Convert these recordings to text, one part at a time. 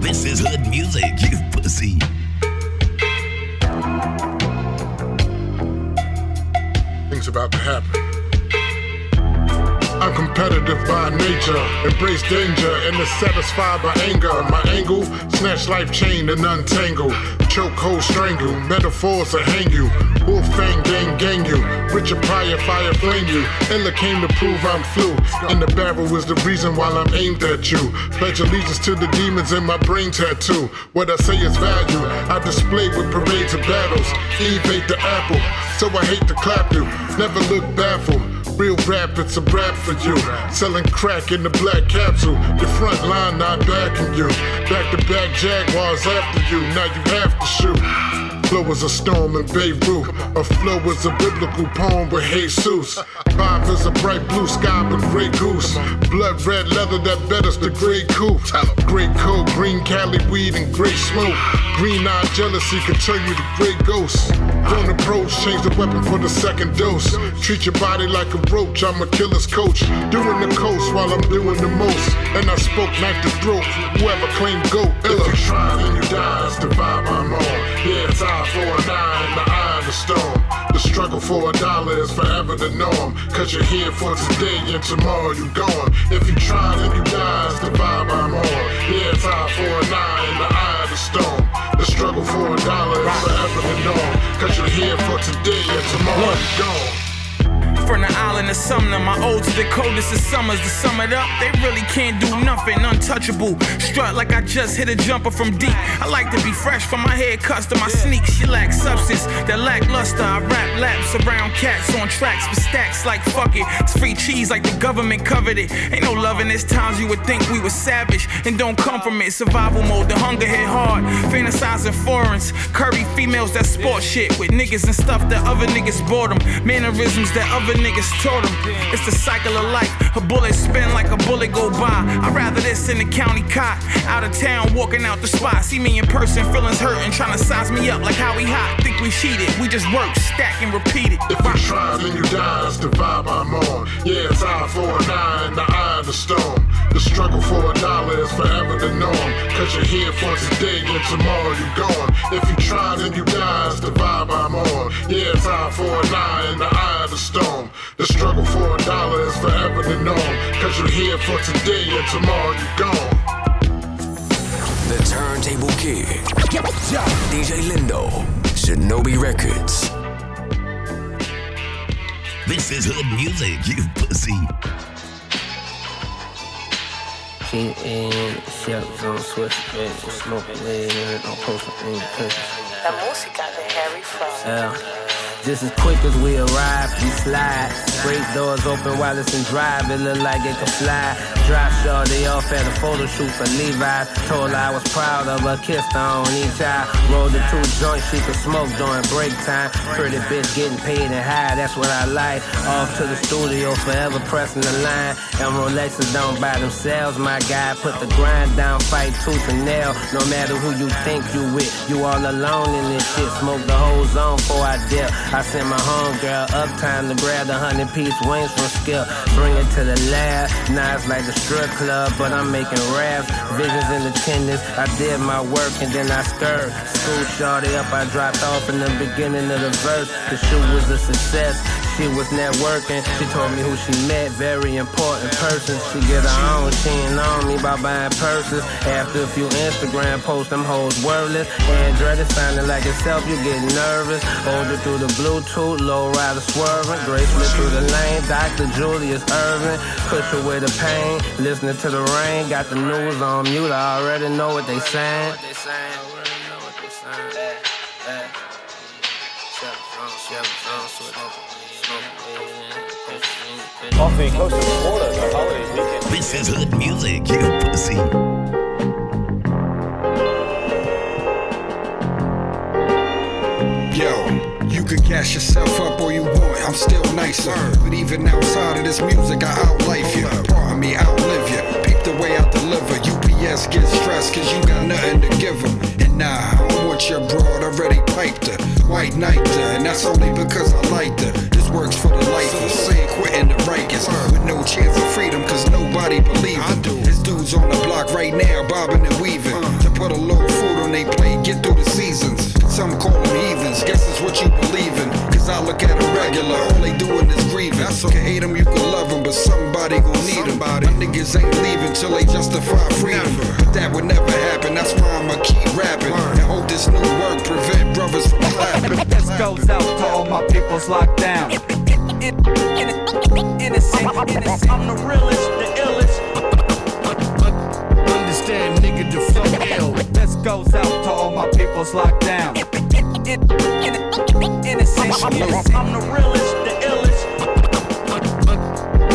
This is hood music, you pussy. Things about to happen. I'm competitive by nature, embrace danger and is satisfied by anger. My angle, snatch life chain and untangle. Choke, hold, strangle, metaphors will hang you. Wolf fang, gang, gang you. Richard Pryor, fire, flame you. Ella came to prove I'm flu. And the barrel was the reason why I'm aimed at you. Pledge allegiance to the demons in my brain tattoo. What I say is value. I display with parades of battles. Eve ate the apple, so I hate to clap you. Never look baffled. Real rap, it's a rap for you. Selling crack in the black capsule. Your front line not backing you. Back to back Jaguars after you. Now you have to shoot. Flow is a storm in Beirut. A flow is a biblical poem with Jesus. Five is a bright blue sky with gray goose. Blood red leather that betters the gray coupe. Gray coat, green Cali weed, and gray smoke. Green eye jealousy can turn you to gray ghosts. Don't approach, change the weapon for the second dose. Treat your body like a roach, I'm a killer's coach. Doing the coast while I'm doing the most. And I spoke knife to throat, whoever claimed goat. If you try, you die, it's the vibe I'm on. Yeah, it's eye for a nine, the eye of the storm. The struggle for a dollar is forever the norm. Cause you're here for today and tomorrow you gone. If you try, then you die, it's the vibe I'm on. Yeah, it's eye for a nine, the eye of the storm. The struggle for a dollar is forever the norm. Cause you're here for today and tomorrow you gone. From the island of Sumner, my to the coldest of summers. To sum it up, they really can't do nothing untouchable. Strut like I just hit a jumper from deep. I like to be fresh from my haircuts to my sneaks. She lacks substance that lackluster. I rap laps around cats on tracks for stacks like fuck it. It's free cheese like the government covered it. Ain't no love in this times you would think we were savage and don't come from it. Survival mode, the hunger hit hard. Fantasizing foreigns, curry females that sport shit with niggas and stuff that other niggas bought them. Mannerisms that other niggas taught them. It's the cycle of life. A bullet spin like a bullet go by. I'd rather this in the county cot. Out of town, walking out the spot. See me in person, feelings hurting, trying to size me up like how we hot. Think we cheated. We just work, stack, and repeat it. If you try, then you die. It's the vibe I'm on. Yeah, it's for a nine, the eye of the storm. The struggle for a dollar is forever the norm. Cause you're here for today and tomorrow you're gone. If you try, then you die. It's the vibe I'm on. Yeah, it's eye for a nine, the eye of the storm. The struggle for a dollar is forever the norm. Cause you're here for today and tomorrow you're gone. The Turntable Kid. DJ Lindo. Shinobi Records. This is hood music, you pussy. Cheating, shells on switch, smoking weed, don't post any pictures. La música de Harry Flow. Yeah. Just as quick as we arrive, we slide. Break doors open while it's in drive. It look like it can fly. Drop shorty off at a photo shoot for Levi's. Told her I was proud of her, kissed her on each eye. Rolled the two joints she could smoke during break time. Pretty bitch getting paid and high, that's what I like. Off to the studio, forever pressing the line. And Rolexes don't buy themselves, my guy. Put the grind down, fight tooth and nail. No matter who you think you with, you all alone in this shit. Smoke the whole zone before I dip. I sent my homegirl uptime to grab the hundred piece wings from Skill. Bring it to the lab. Now it's like the strip club, but I'm making raps. Visions in attendance. I did my work and then I skirt. School shorty up, I dropped off in the beginning of the verse. The shoot was a success. She was networking. She told me who she met. Very important person. She get her own. She ain't on me by buying purses. After a few Instagram posts, them hoes worthless. Android it sounding like itself. You get nervous. Hold it through the Bluetooth. Low rider swerving. Gracefully through the lane. Dr. Julius Erving. Push away the pain. Listening to the rain. Got the news on mute. I already know what they saying. Off the coast of Florida, the holidays weekend. This is hood music, you pussy. Yo, you could gas yourself up all you want, I'm still nicer. But even outside of this music, I outlife you. Pardon me, outlive you. Peep the way I deliver. UPS get stressed cause you got nothing to give them. And nah, I don't want your broad, already piped her. White knight her, and that's only because I liked her. Works for the lifers. Saying quitting the Rikers. With no chance of freedom cause nobody believed them. This dude's on the block block right now, bobbing and weaving. To put a little food on they plate, get through the seasons. Some call them heathens, guess it's what you believe in. Cause I look at them regular, all they doing is grieving. You can hate them, you can love them, but somebody gon' need them. My niggas ain't leaving till they justify freedom. But that would never happen, that's why I'ma keep rapping. And hope this new work prevent brothers from clapping. This goes out to all my peoples locked down. Innocent, innocent. I'm the realest, the illest. Understand, nigga, the flow ill. This goes out to all my peoples locked down. Innocent, I'm the realest, the illest.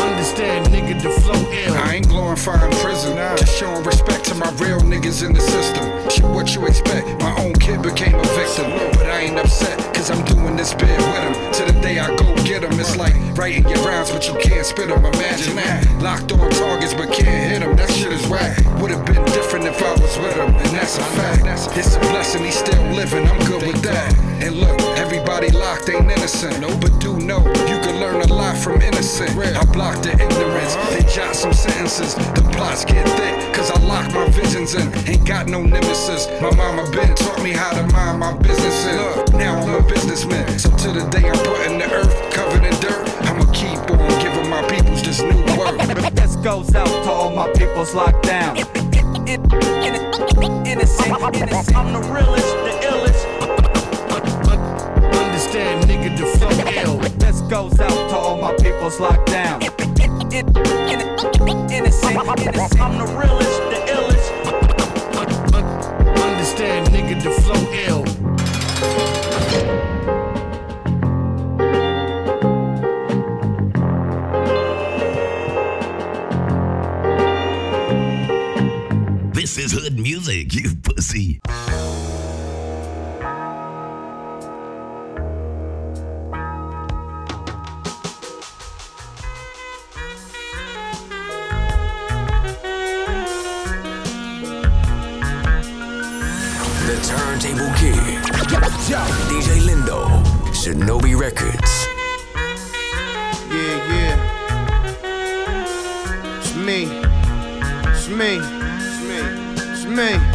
Understand, nigga, the flow ill. I ain't glorifying prison, just showing respect to my real niggas in the system. Shit, what you expect? My own kid became a victim, but I ain't upset, cause I'm doing this bit with him. To the day I go get him, it's like writing your rhymes, but you can't spit them. Imagine that. Locked on targets, but can't hit them. That shit is whack. Would've been different if I was with him, and that's a fact. It's a blessing, he's still living, I'm good with that. And look, everybody locked ain't innocent, No, but do know you can learn a lot from innocent. I block the ignorance, they jot some sentences. The plots get thick, cause I lock my visions in. Ain't got no nemesis. My mama been taught me how to mind my business. And look, now I'm a businessman. So to the day I'm putting the earth covered in dirt, I'ma keep on giving my peoples this new work. This goes out to all my peoples locked down. Innocent, innocent. I'm the realest, the illest. Understand, nigga, the flow ill. This goes out to all my peoples locked down. Innocent, innocent. I'm the realest, the illest. Understand, nigga, the flow ill. You. The Turntable Kid. DJ Lindo. Shinobi Records. Yeah, yeah. It's me. It's me. It's me. It's me.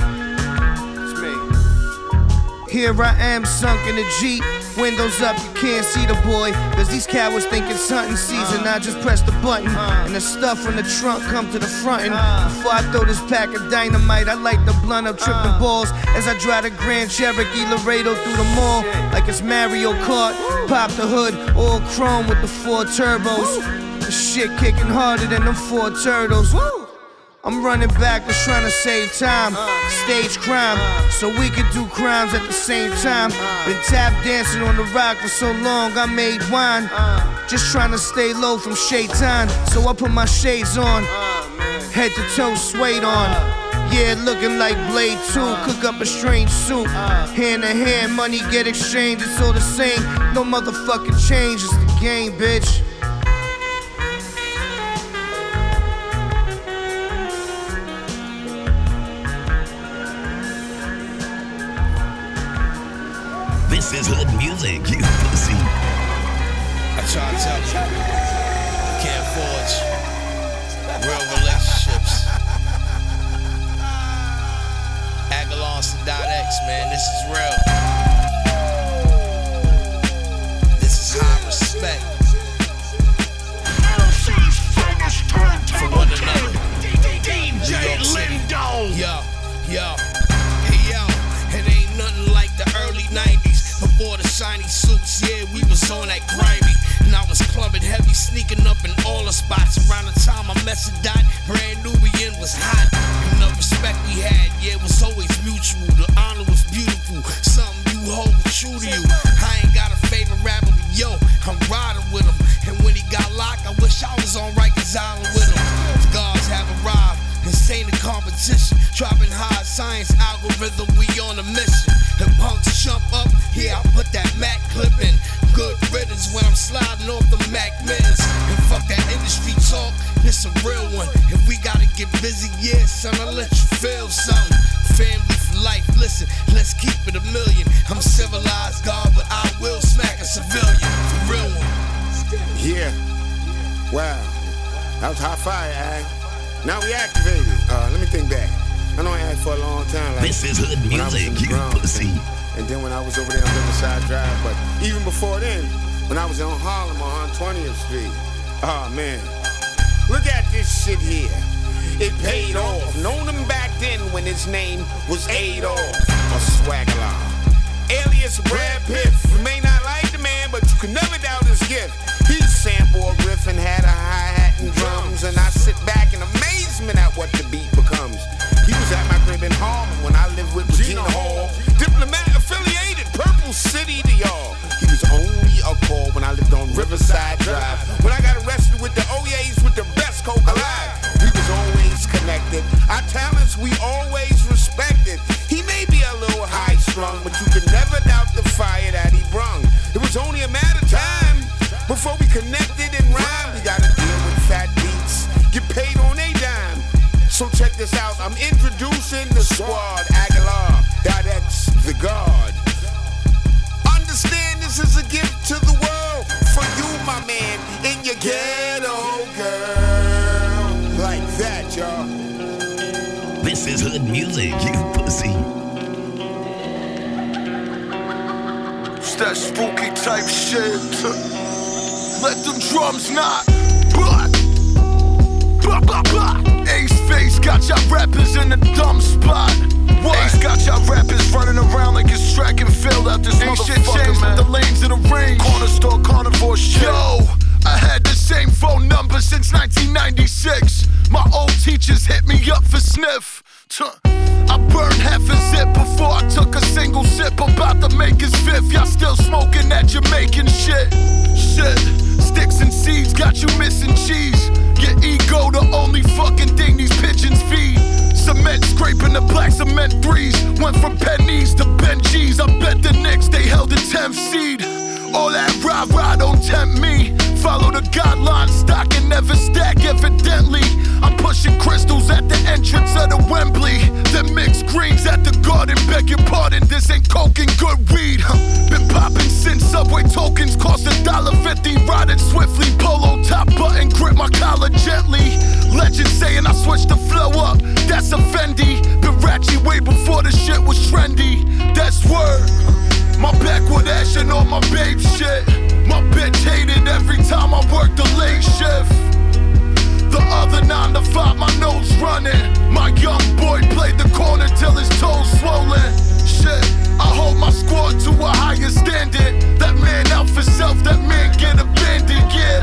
Here I am sunk in a Jeep. Windows up, you can't see the boy. Cause these cowards think it's hunting season. I just press the button. And the stuff from the trunk come to the front. And before I throw this pack of dynamite, I light the blunt up, tripping uh. balls. As I drive the Grand Cherokee Laredo through the mall. Like it's Mario Kart. Pop the hood, all chrome with the four turbos. The shit kicking harder than them four turtles. I'm running backwards trying to save time. Uh. Stage crime, so we could do crimes at the same time. Uh. Been tap dancing on the rock for so long, I made wine. Uh. Just trying to stay low from shaitan, so I put my shades on. Oh, Head to toe suede on. Yeah, looking like Blade 2. Cook up a strange soup. Hand to hand, money get exchanged. It's all the same. No motherfucking change. It's the game, bitch. Hood music, you pussy. I try to tell you, you can't forge real relationships. Agalon X, man, this is real. This is high respect for one another. New York City. Yo, yo, hey yo, it ain't nothing like the early 90s. Before the shiny suits, yeah, we was on that grimy. And I was clubbing heavy, sneaking up in all the spots. Around the time I met Dot, brand Nubian was hot. And the respect we had, yeah, was always mutual. The honor was beautiful, something you hold true to you. I ain't got a favorite rapper, but yo, I'm riding with him. And when he got locked, I wish I was on Rikers Island with him. The gods have arrived. Insane the competition, dropping high science algorithm. We on a mission. That was hot fire, Ag. Now we activated. Uh, let me think back. downtown. Like, This is hood when I was in music, the you Bronx, pussy. And, and then when I was over there on Riverside Drive, but even before then, when I was in Harlem on 20th Street, oh man, look at this shit here. It paid off. Known him back then when his name was Adolf or Swagger. Alias Brad Pitt. You may not like the man, but you can never doubt his gift. Riverside Drive. You pussy. It's that spooky type shit. Let them drums knock. Blah. Blah, blah, blah. Ace face got y'all rappers in a dumb spot. What? Ace got y'all rappers running around like it's track and field out this Ain't shit changed man. with the lanes of the range. Corner store, carnivore shit. Yo, I had the same phone number since 1996. My old teachers hit me up for sniff. I burned half a zip before I took a single sip. About to make his fifth. Y'all still smoking that Jamaican shit. Shit. Sticks and seeds got you missing cheese. Your ego, the only fucking thing these pigeons feed. Cement scraping the black cement threes. Went from pennies to Benjis. I bet the Knicks they held the 10th seed. All that rah rah don't tempt me. Follow the guidelines, stock and never stack. Evidently, I'm pushing crystals at the entrance of the Wembley. Then mixed greens at the garden. Beg your pardon, this ain't coke and good weed. Been popping since Subway tokens cost a dollar fifty. Riding swiftly, polo top button, grip my collar gently. Legend saying I switched the flow up. That's a Fendi. Been ratchet way before the shit was trendy. That's word. My backward ash and all my babe shit. My bitch hated every time I worked the late shift. The other nine to five, my nose running. My young boy played the corner till his toes swollen. Shit, I hold my squad to a higher standard. That man out for self, that man get abandoned, yeah.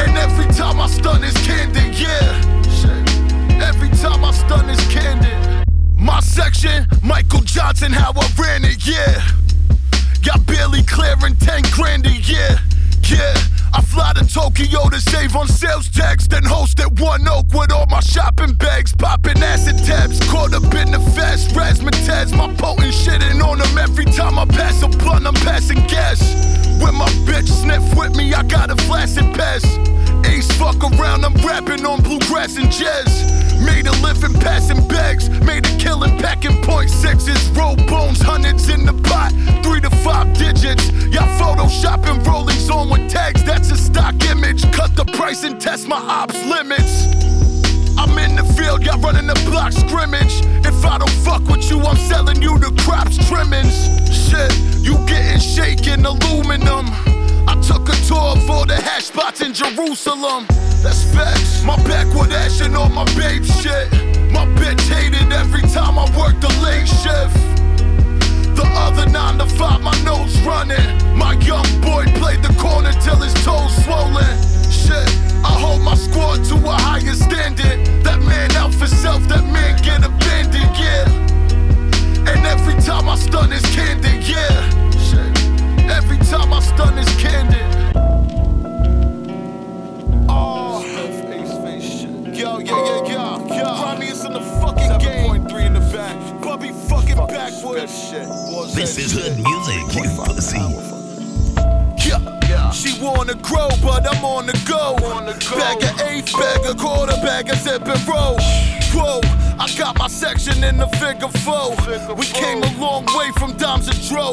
And every time I stun is candid, yeah. Shit, every time I stun is candid. My section, Michael Johnson, how I ran it, yeah. Got barely clearing 10 grand a year, yeah. I fly to Tokyo to save on sales tax, then host at One Oak with all my shopping bags, popping acid tabs. Caught up in the fast razzmatazz, my potent shitting on them every time I pass a blunt, I'm passing gas. When my bitch sniff with me, I got a flaccid pass. Ace fuck around, I'm rapping on bluegrass and jazz. Made a living passing bags, made a killing packing point sixes, roll bones, hundreds in the pot, three to five digits. Y'all photoshopping rollings on with tags, that's a stock image. Cut the price and test my ops limits. I'm in the field, y'all running the block scrimmage. If I don't fuck with you, I'm selling you the crops trimmings. Shit, you getting shaken aluminum. I took a tour of all the hash spots in Jerusalem. That's facts. My backward ash and all my babe shit. My bitch hated every time I worked the late shift. The other nine to five, my nose running. My young boy played the corner till his toes swollen. Shit, I hold my squad to a higher standard. That man out for self, that man get abandoned, yeah. And every time I stun is candid, yeah. Shit. Every time I stun is candid. Oh, yo, yeah, yeah, oh. yeah, yeah. Grimy in the fucking game. 7.3 in the back. Bubby fucking backwards. Shit. This is hood music, you pussy. Yeah. She wanna grow, but I'm on the go. Bag of eighth, bag of quarter, bag of zip and roll. Whoa, I got my section in the figure four. We came a long way from Doms and Dro.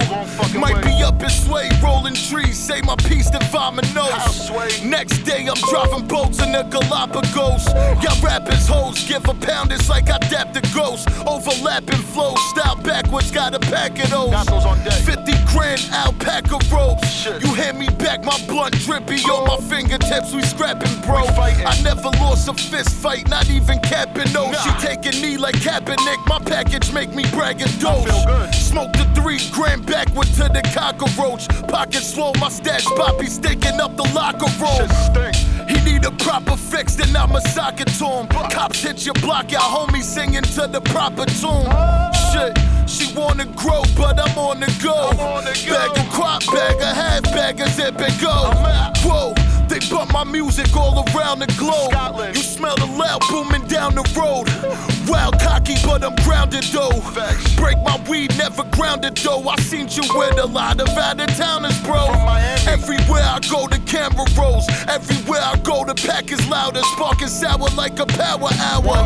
Might be up in Sway, rolling trees. Say my piece to Vominos. Next day, I'm driving boats in the Galapagos. Y'all rappers hoes give a pound, it's like I dapped the ghost. Overlapping flows, style backwards, got a pack of those. 50 grand alpaca ropes. You hand me back my blunt drippy on my fingertips, we scrapping, bro. I never lost a fist fight, not even capping no. She taking knee like Kaepernick, my package make me braggadocious. Smoke the three grand backward to the cockroach. Pocket swole, my stash poppy stinking up the locker room. He need a proper fix, then I'ma sock it to him. Cops hit your block, y'all homies singing to the proper tune. Oh. Shit, she wanna grow, but I'm on the go. Bag of crop, bag of half bag of zip and go. Whoa. They bump my music all around the globe. You smell the loud booming down the road. Wild cocky, but I'm grounded though. Facts. Break my weed, never grounded though. I seen you with a lot of out of towners, bro. Everywhere I go, the camera rolls. Everywhere I go, the pack is louder. Sparking sour like a power hour.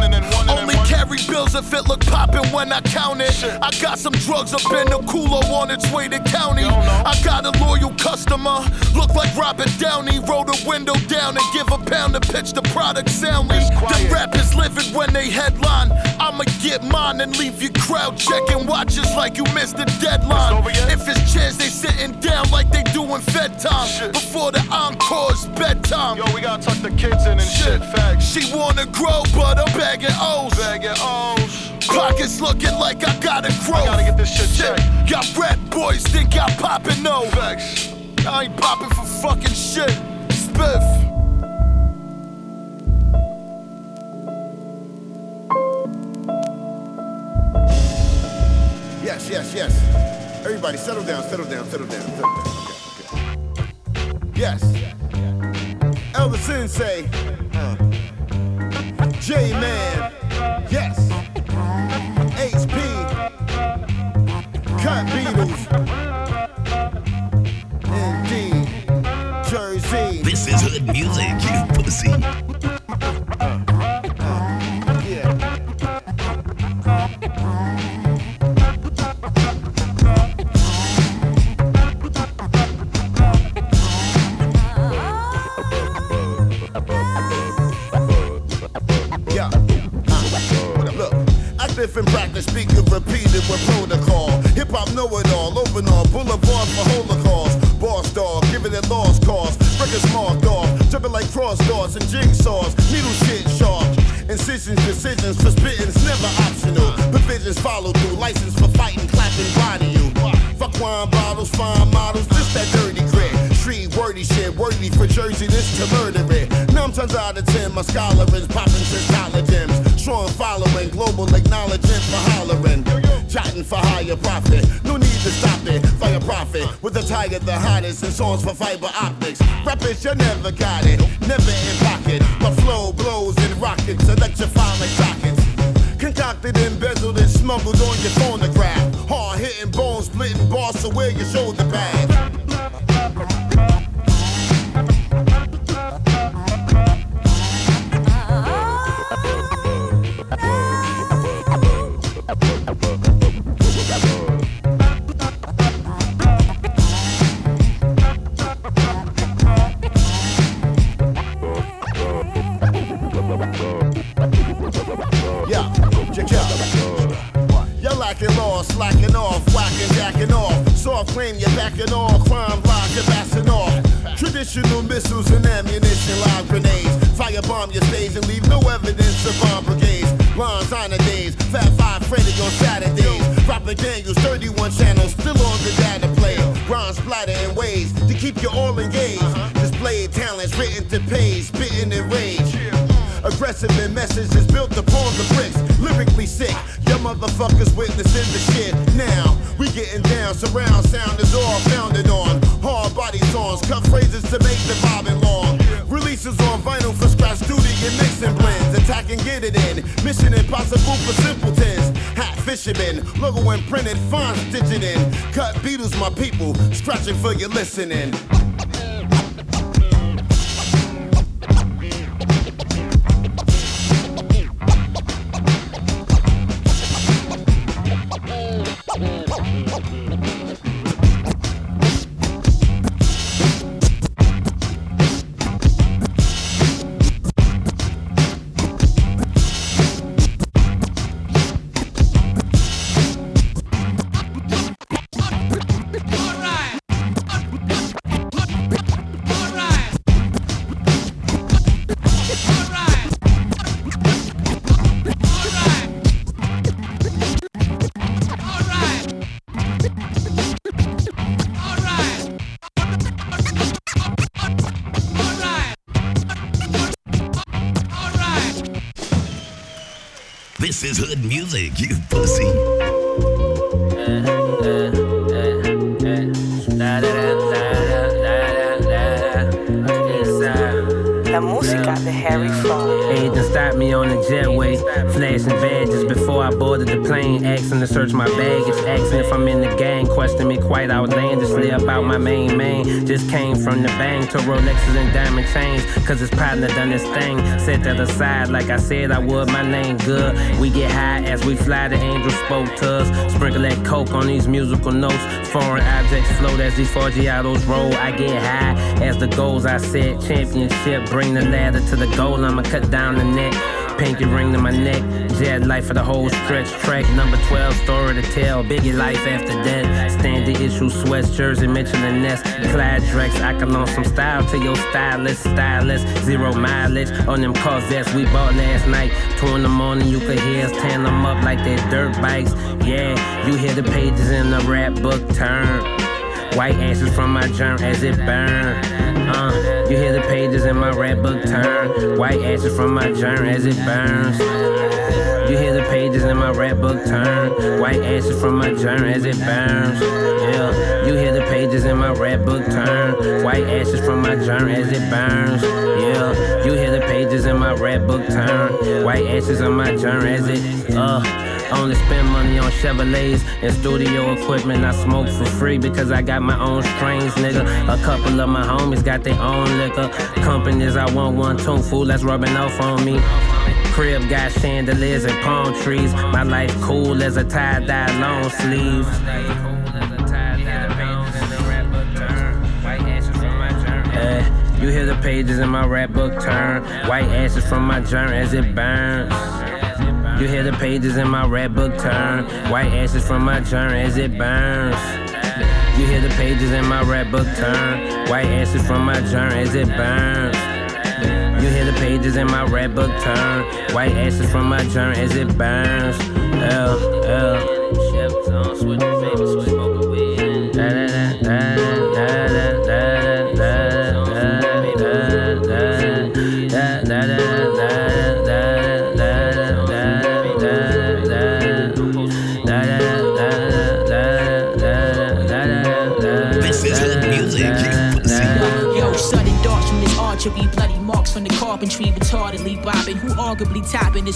Only carry bills if it look poppin' when I count it. I got some drugs up in the cooler on its way to county. I got a loyal customer. Look like Robert Downey. Roll the window down and give a pound to pitch the product soundly. The rappers living when they headline. I'ma get mine and leave your crowd checking watches like you missed the deadline. If it's chairs, they sitting down like they doing fed time. Before the encore's bedtime. Yo, we gotta tuck the kids in and shit. Facts. She wanna grow, but I'm bagging O's. Bagging O's. Pockets looking like I gotta grow. I gotta get this shit checked. Y'all rap boys think y'all popping no. Facts. I ain't popping for fucking shit. Spiff. Yes, yes, yes. Everybody, settle down, settle down, settle down, settle down. Okay, okay. Yes. Elder Sensei. J Man. Yes. HP. Cut Beatles. This is hood music, you pussy. Cross doors and jigsaws. Needle shit sharp. Incisions, decisions for spitting's never optional. Provisions follow through, license for fighting, clapping, body you. Fuck wine bottles, fine models, just that dirty grit. Street wordy shit, worthy for Jersey, this to murder it. Times out of ten, my scholar is popping since college gyms. Strong following, global acknowledgement for hollering. Jotting for higher profit, no need to stop it. Fire profit, with the tiger the hottest, and songs for fiber optics. Rappers, you never got it, never in pocket. My flow blows in rockets, electrify like sockets. Concocted, embezzled, and smuggled on your phonograph. Hard hitting bones, splitting bars, so wear your shoulder pad. Claim you're backing off, crime block, you're off. Traditional missiles and ammunition, live grenades. Firebomb your stage and leave no evidence of bomb brigades. Lines on the days, Fab Five Freddy on Saturdays. Propaganda's 31 channels, still on the data play. Rhymes splatter in ways to keep you all engaged. Display talents written to page, spitting in rage. Aggressive in messages built upon the bricks. Lyrically sick, your motherfuckers surround sound is all founded on. Hard body songs, cut phrases to make the vibing long. Releases on vinyl for scratch duty and mixing blends. Attack and get it in. Mission impossible for simpletons. Hat fishermen, logo imprinted, font stitching in. Cut Beatles, my people, scratching for your listening. Asking to search my asking if I'm in the gang, questioning me quite outlandishly about my main main. Just came from the bang to Rolexes and diamond chains, cause his partner done his thing. Set that aside like I said I would, my name good. We get high as we fly, the angel spoke to us. Sprinkle that coke on these musical notes. Foreign objects float as these Forgiatos roll. I get high as the goals I set. Championship, bring the ladder to the goal. I'ma cut down the neck. Pinky ring to my neck. Jet life for the whole stretch. Track number 12, story to tell. Biggie life after death. Standard issue, sweats, jersey, Mitchell and Ness. Clyde Drex, I can loan some style to your stylist. Stylist, zero mileage on them Corvettes we bought last night. Two in the morning, you could hear us tearing them up like they're dirt bikes. Yeah, you hear the pages in the rap book turn. White ashes from my germ as it burn. Uh, you hear the pages in my rap book turn. White ashes from my germ as it burns. You hear the pages in my rap book turn. White ashes from my germ as it burns. Yeah, you hear the pages in my rap book turn. White ashes from my germ as it burns. Yeah, you hear the pages in my rap book turn. White ashes on my germ as it uh. Only spend money on Chevrolets and studio equipment. I smoke for free because I got my own strains, nigga. A couple of my homies got their own liquor. Companies I want one tune, fool that's rubbing off on me. Crib got chandeliers and palm trees. My life cool as a tie-dye long sleeve. Eh, You hear the pages in my rap book turn. White ashes from my germ as it burns. You hear the pages in my rap book turn. White ashes from my germ as it burns. You hear the pages in my rap book turn. White ashes from my germ as it burns. You hear the pages in my rap book turn. White ashes from my germ as it burns. L, L.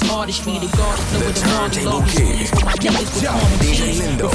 it's artistry. The God is no the turntable kid. DJ Lindo,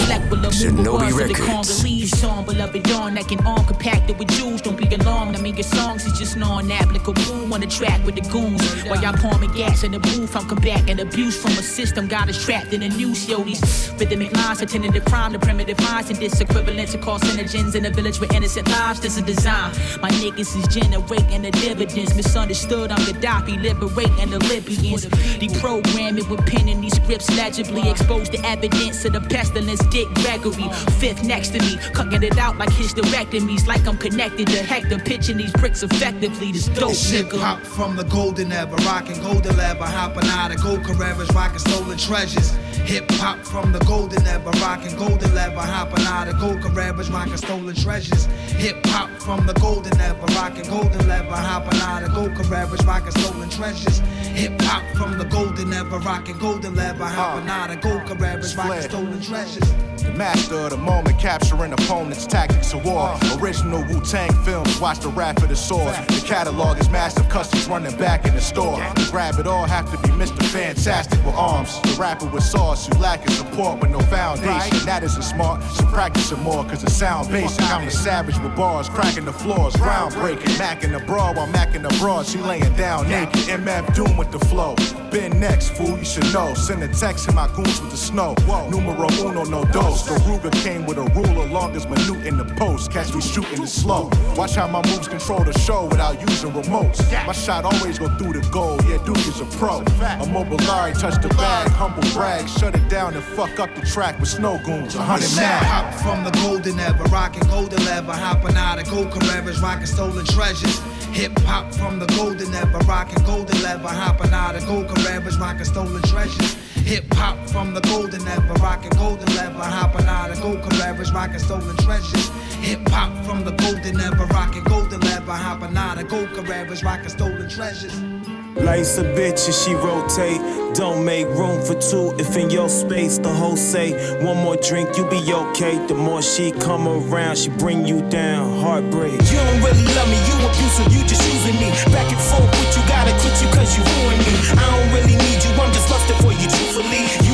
Shinobi Records. Records. Congolese. Song beloved dawn that can arm compacted with Jews. Don't be alarmed, I mean your songs is just non-applicable on the track with the goons. While y'all pouring gas in the booth, I'm combating abuse from a system. Got us trapped in a noose, yo. These rhythmic lines attending the crime, the primitive minds and this equivalent to carcinogens in a village with innocent lives. This is design. My niggas is generating the dividends. Misunderstood, I'm Gaddafi, liberating the Libyans. Deprogramming with pen penning these scripts legibly. Exposed the evidence of the pestilence. Dick Gregory, fifth next to me, cutting it out like hysterectomies. Like I'm connected to Hector, pitching these bricks effectively. This dope This hip nigga. hop from the golden era, rocking golden leather, hopping out of gold Carreras, rocking stolen treasures. Hip hop from the golden era, rocking golden leather, hopping out of gold Carreras, rocking stolen treasures. Hip hop from the golden era, rocking golden leather, hopping out of gold Carreras, rocking stolen treasures. Hip hop from the golden era, rocking golden leather, hopping ah. out of gold Carreras, rocking stolen treasures. The master of the moment, capturing opponents, tactics of war. Original Wu Tang films, watch the rap of the swords. The catalog is massive, customs running back in the store. To grab it all, have to be Mr. Fantastic with arms. The rapper with sauce, you lacking support with no foundation. That isn't smart, so practice some more, cause it sound basic. I'm the savage with bars, cracking the floors, groundbreaking. Macking the broad while macking the broad, she laying down naked. MF Doom with the flow. Been next, fool, you should know. Send a text to my goons with the snow. Numero uno, no dos. The Ruger came with a ruler, long as minute in the post. Catch me shooting it slow. Watch how my moves control the show without using remotes. My shot always go through the goal. Yeah, Duke is a pro. A mobile Larry touch the bag, humble brag, shut it down and fuck up the track with snow goons. A hundred hop from the golden era, rocking golden leather, hopping out of gold Carreras, rocking stolen treasures. Hip hop from the golden era, rocking golden leather, hopping out of gold Carreras, rocking stolen treasures. Hip hop from the golden era, rocking golden leather, hopping out of gold Carreras, rocking stolen treasures. Hip hop from the golden era, rocking golden leather, hopping out of gold Carreras, rocking stolen treasures. Life's a bitch and she rotate. Don't make room for two if in your space the whole say one more drink you be okay. The more she come around, she bring you down. Heartbreak. You don't really love me, you abusive, you just using me. Back and forth with you, gotta quit you cause you ruin me. I don't really need you, I'm just lusting for you truthfully. You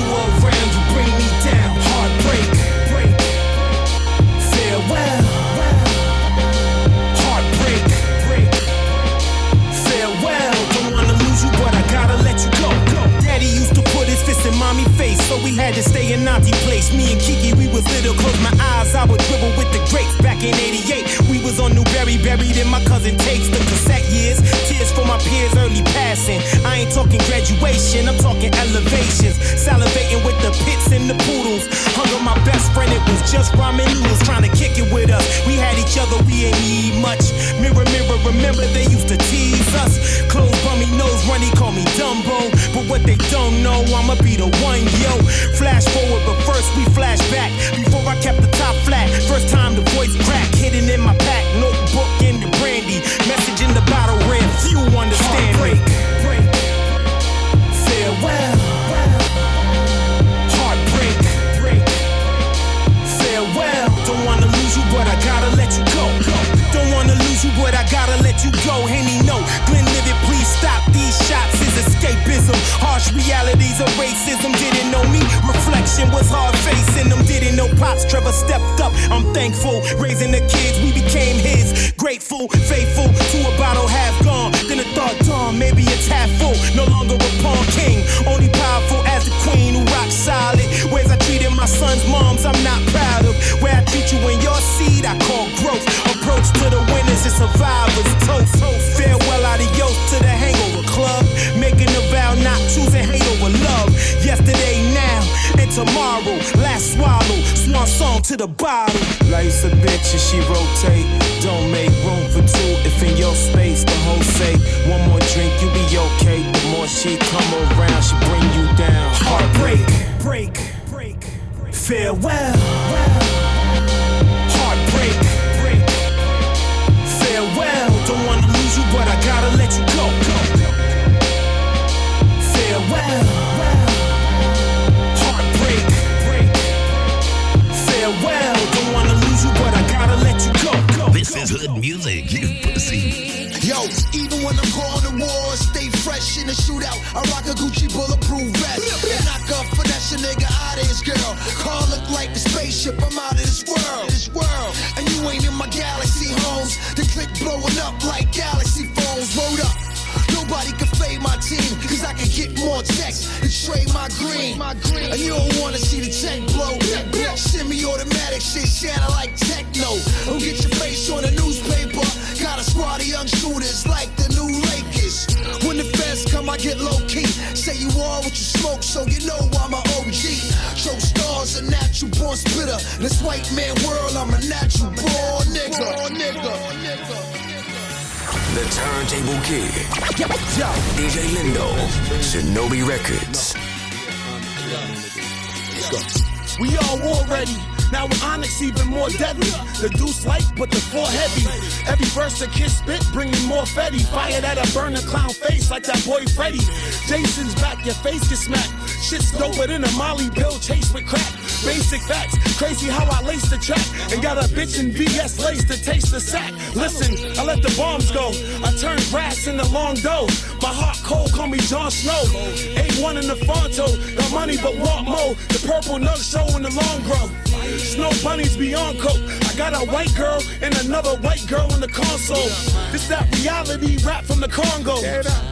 in mommy face, so we had to stay in Auntie place. Me and Kiki, we was little, close my eyes, I would dribble with the grapes. Back in 88, we was on Newberry, buried in my cousin takes the cassette years. Tears for my peers, early passing. I ain't talking graduation, I'm talking elevations. Salivating with the pits and the poodles. Hung on my best friend, it was just ramen noodles trying to kick it with us. We had each other, we ain't need much. Mirror, mirror, remember they used to tease us. Close bummy nose, runny, call me Dumbo. But what they don't know, I'ma be the one, yo. Flash forward, but first we flash back. Before I kept the top flat, first time the voice crack, hidden in my pack, notebook in the brandy. Message in the bottle red, few understand me. Get your face on the newspaper. Got a squad of young shooters like the new Lakers. When the feds come, I get low key. Say you are what you smoke, so you know I'm a OG. Show stars a natural born spitter. This white man world, I'm a natural born nigga. Nigga. The Turntable Kid. DJ Lindo. Shinobi Records. We all war ready. Now with Onyx even more deadly. The deuce light, but the four heavy. Every verse a kiss spit, bringing more fetty. Fired at a burning clown face like that boy Freddy. Jason's back, your face gets smacked. Shit's doper than a Molly Bill chase with crack. Basic facts, crazy how I lace the track. And got a bitch in VS lace to taste the sack. Listen, I let the bombs go. I turn grass into long dough. My heart cold, call me Jon Snow. A1 in the Fonto, got money but want more. The purple nug show in the long grow. Snow bunnies beyond coke. Got a white girl and another white girl in the console. This that reality rap from the Congo.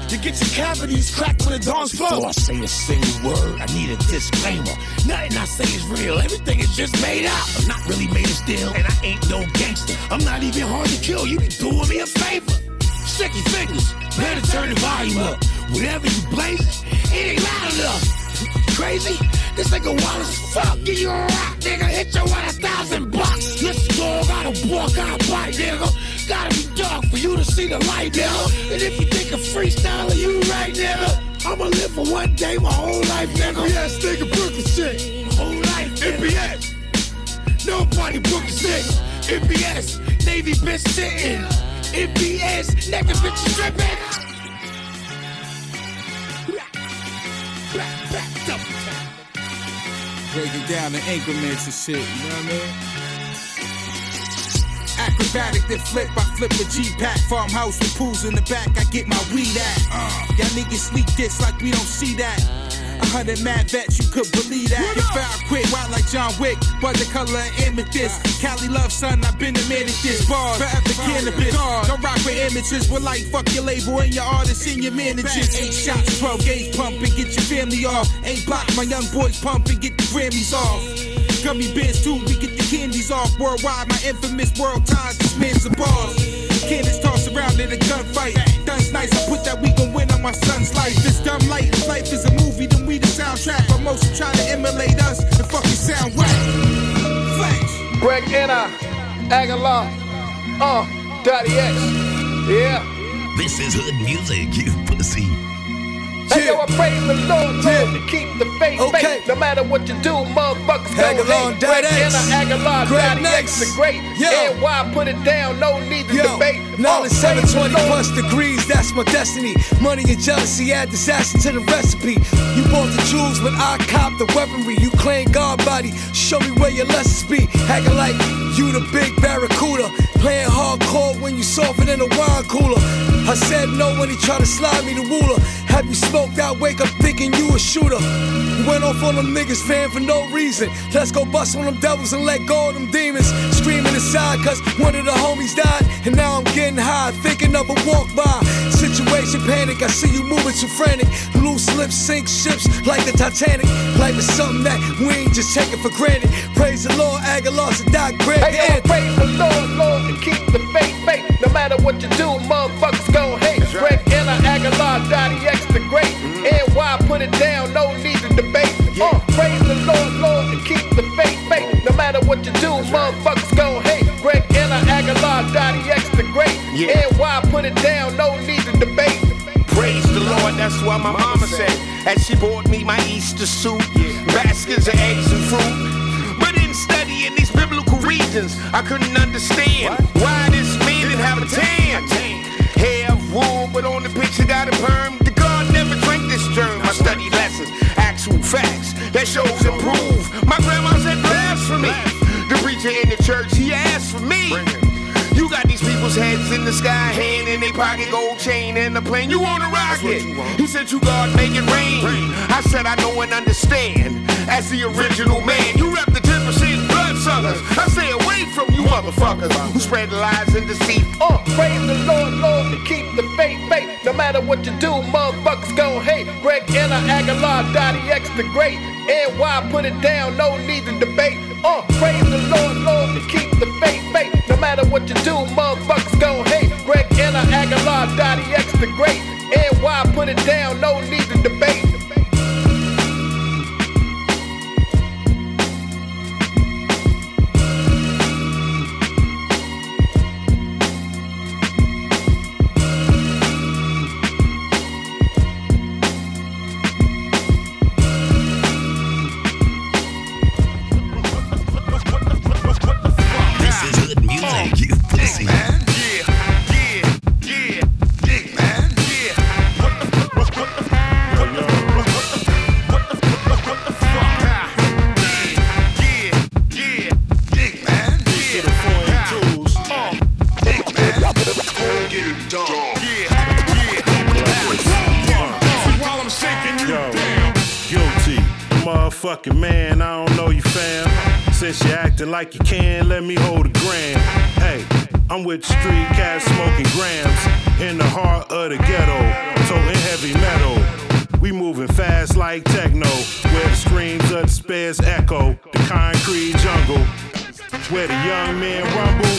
You get your cavities cracked when the dawn's flow. Before I say a single word, I need a disclaimer. Nothing I say is real, everything is just made up. I'm not really made of steel, and I ain't no gangster. I'm not even hard to kill, you be doing me a favor. Sticky fingers, better turn the volume up. Whatever you blaze, it ain't loud enough. Crazy? This nigga Wallace, fuck. Give you a rock, nigga. Hit you with a thousand bucks. This girl gotta walk out bite, nigga. Gotta be dark for you to see the light, nigga. And if you think a freestyle of you right, nigga. I'ma live for one day my whole life, nigga. Yes, nigga, Brooklyn shit. My whole life, NBS. Nobody Brooklyn shit. NBS, Navy been sitting. NBS, Nigga, bitch stripping. Back, back, back, Break it down in increments and shit, you know what I mean? Acrobatic that flip, I flip the G-Pack. Farmhouse with pools in the back, I get my weed at. Uh. Y'all niggas sneak this like we don't see that. Hundred mad vets, you could believe that. Get found quick, wild like John Wick. But the color amethyst. Cali love, son, I've been a man at this. Bars, forever cannabis. Don't rock with images. We're like, fuck your label and your artists and your managers. Eight shots, 12 gauge pump and get your family off. Eight blocks, my young boys pump and get the Grammys off. Gummy bears too, we get the candies off worldwide. My infamous world ties, this man's a boss. Cannons toss around in a gunfight. Guns nice, I put that we gon' win on my son's life. It's dumb light, life is a soundtrack. But most to emulate us and fucking sound whack. Flash. Greg Anna, Aguilar, uh, Daddy X, yeah. This is hood music, you pussy. Hey, yo, I praise the Lord, Lord, to keep the faith, Okay. faith. No matter what you do, motherfuckers go Aguilar, hate. Dad Greg. Anna, Aguilar, Greg Next. X, the great. And why put it down? No need to Yo, debate. knowledge the 720 plus degrees, that's my destiny. Money and jealousy add disaster to the recipe. You bought the jewels, but I cop the weaponry. You claim God body, show me where your lessons be. Acting like you the big barracuda. Playing hardcore when you softer than a wine cooler. I said no when he tried to slide me the ruler. Have you smoked out, wake up thinking you a shooter. Went off on them niggas, fan, for no reason. Let's go bust on them devils and let go of them demons. Screaming inside, cause one of the homies died. And now I'm getting high, thinking of a walk by. Situation panic, I see you moving too frantic. Loose lips sink ships like the Titanic. Life is something that we ain't just taking for granted. Praise the Lord, Aguilar, and Doc Greg. Hey, yo, praise the Lord, Lord, to keep the faith, faith. No matter what you do, motherfuckers gon' hate. Greg Anna, Aguilar, Daddy X, the great. And why put it down? No need to debate. Uh, praise the Lord, Lord, to keep the faith, faith. No matter what you do, motherfuckers gon' hate. Greg Anna, Aguilar, Daddy X, the great. And why put it down? No need to debate. Praise the Lord, that's what my mama said. As she bought me my Easter suit, I couldn't understand why this man didn't have a tan. Hair wool, but on the picture got a perm. The God never drank this germ. I studied lessons, actual facts that shows and prove. My grandma said blasphemy. The preacher in the church, he asked for me. You got these people's heads in the sky, hand in their pocket, gold chain and the plane. You wanna rock it? He said, You God make it rain. I said, I know and understand. As the original man, you rep the 10% bloodsuckers. I stay away from you motherfuckers who spread lies and deceit. Uh, praise the Lord, Lord, to keep the faith, faith. No matter what you do, motherfuckers gon' hate. Greg Anna, Aguilar, Daddy X, the great. And why put it down? No need to debate. Uh, praise the Lord, Lord, to keep the faith, faith. No matter what you do, motherfuckers gon' hate. Greg Anna, Aguilar, Daddy X, the great. And why put it down? No need Motherfucking man, I don't know you, fam. Since you acting like you can, let me hold a gram. Hey, I'm with street cats smoking grams in the heart of the ghetto, toting heavy metal. We moving fast like techno, where the screams of the spares echo, the concrete jungle, where the young men rumble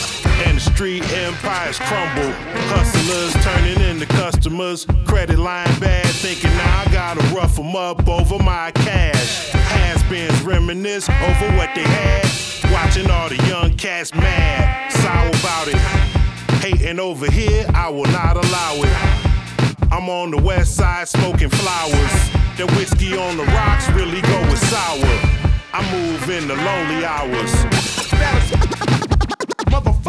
and the street empires crumble. Hustlers turning into customers, credit line bad, thinking now I gotta rough 'em up over my cash. Has-beens reminisce over what they had, watching all the young cats mad, sour about it. Hating over here, I will not allow it. I'm on the west side smoking flowers. The whiskey on the rocks really go with sour. I move in the lonely hours.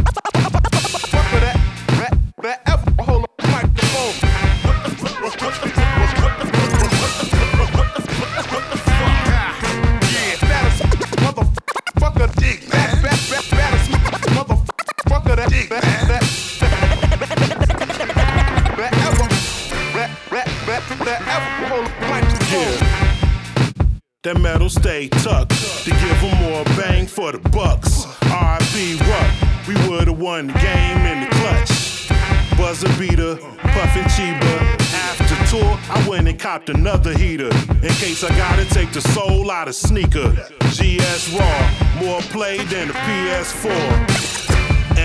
stay tucked to give them more bang for the bucks. R.B. Ruck, we would've won the game in the clutch. Buzzer beater, puffin' Chiba. After tour, I went and copped another heater. In case I gotta take the soul out of sneaker. GS Raw, more play than the PS4.